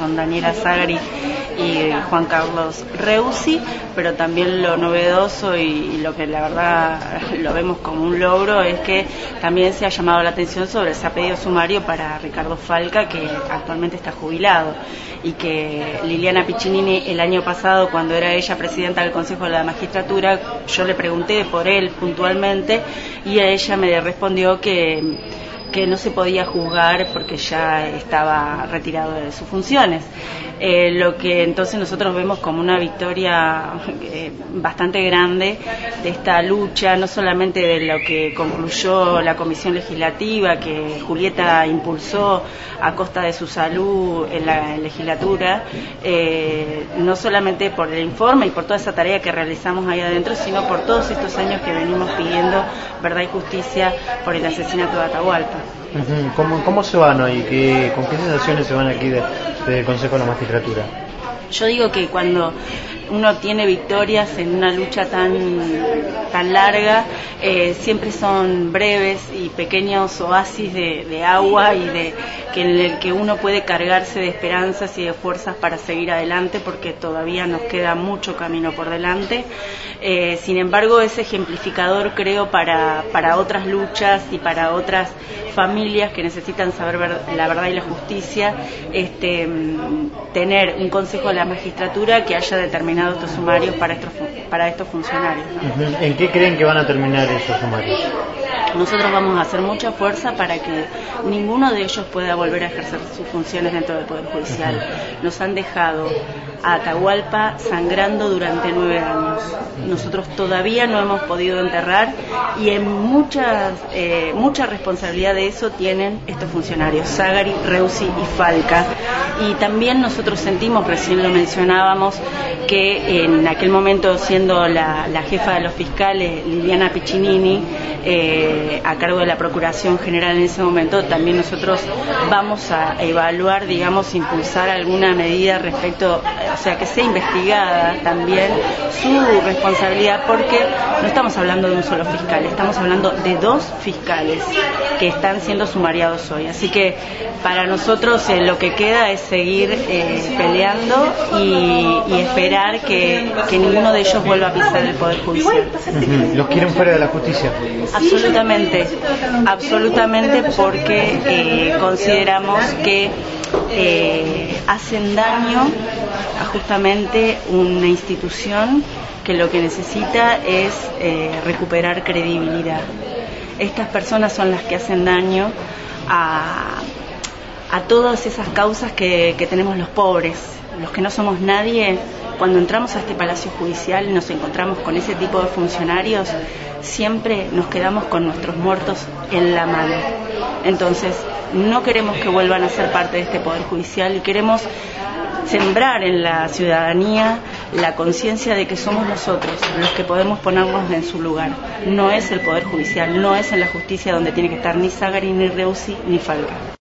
son Daniela Zagari y Juan Carlos Reusi, pero también lo novedoso y, lo que la verdad lo vemos como un logro es que también se ha llamado la atención sobre ese pedido sumario para Ricardo Falca, que actualmente está jubilado, y que Liliana Piccinini el año pasado, cuando era ella presidenta del Consejo de la Magistratura, yo le pregunté por él puntualmente y a ella me respondió que que no se podía juzgar porque ya estaba retirado de sus funciones. Eh, lo que entonces nosotros vemos como una victoria eh, bastante grande de esta lucha, no solamente de lo que concluyó la Comisión Legislativa, que Julieta impulsó a costa de su salud en la legislatura, eh, no solamente por el informe y por toda esa tarea que realizamos ahí adentro, sino por todos estos años que venimos pidiendo verdad y justicia por el asesinato de Atahualpa. ¿Cómo, se van hoy? ¿Qué, ¿Con qué sensaciones se van aquí del Consejo de la Magistratura? Yo digo que cuando uno tiene victorias en una lucha tan, tan larga, eh, siempre son breves y pequeños oasis de, agua y de que en el que uno puede cargarse de esperanzas y de fuerzas para seguir adelante porque todavía nos queda mucho camino por delante. Eh, sin embargo, es ejemplificador, creo, para, para otras luchas y para otras familias que necesitan saber la verdad y la justicia, este, tener un consejo de la magistratura que haya determinado estos sumarios para estos, para estos funcionarios. ¿En qué creen que van a terminar esos sumarios? Nosotros vamos a hacer mucha fuerza para que ninguno de ellos pueda volver a ejercer sus funciones dentro del Poder Judicial. Nos han dejado a Atahualpa sangrando durante nueve años. Nosotros todavía no hemos podido enterrar y en muchas, eh, mucha responsabilidad de eso tienen estos funcionarios, Zagari, Reusi y Falca. Y también nosotros sentimos, recién lo mencionábamos, que en aquel momento siendo la, jefa de los fiscales, Liliana Piccinini, eh, a cargo de la Procuración General en ese momento, también nosotros vamos a evaluar, digamos, impulsar alguna medida respecto o sea, que sea investigada también su responsabilidad, porque no estamos hablando de un solo fiscal, estamos hablando de dos fiscales que están siendo sumariados hoy. Así que para nosotros eh, lo que queda es seguir eh, peleando y, esperar que, ninguno de ellos vuelva a pisar el Poder Judicial. ¿Los quieren fuera de la justicia? Absolutamente, absolutamente porque eh, consideramos que hacen daño a justamente una institución que lo que necesita es eh, recuperar credibilidad. Estas personas son las que hacen daño a, a todas esas causas que tenemos los pobres, los que no somos nadie. Cuando entramos a este palacio judicial y nos encontramos con ese tipo de funcionarios, siempre nos quedamos con nuestros muertos en la mano. Entonces, no queremos que vuelvan a ser parte de este Poder Judicial y queremos sembrar en la ciudadanía la conciencia de que somos nosotros los que podemos ponernos en su lugar. No es el Poder Judicial, no es en la justicia donde tiene que estar ni Zagari, ni Reusi, ni Falca.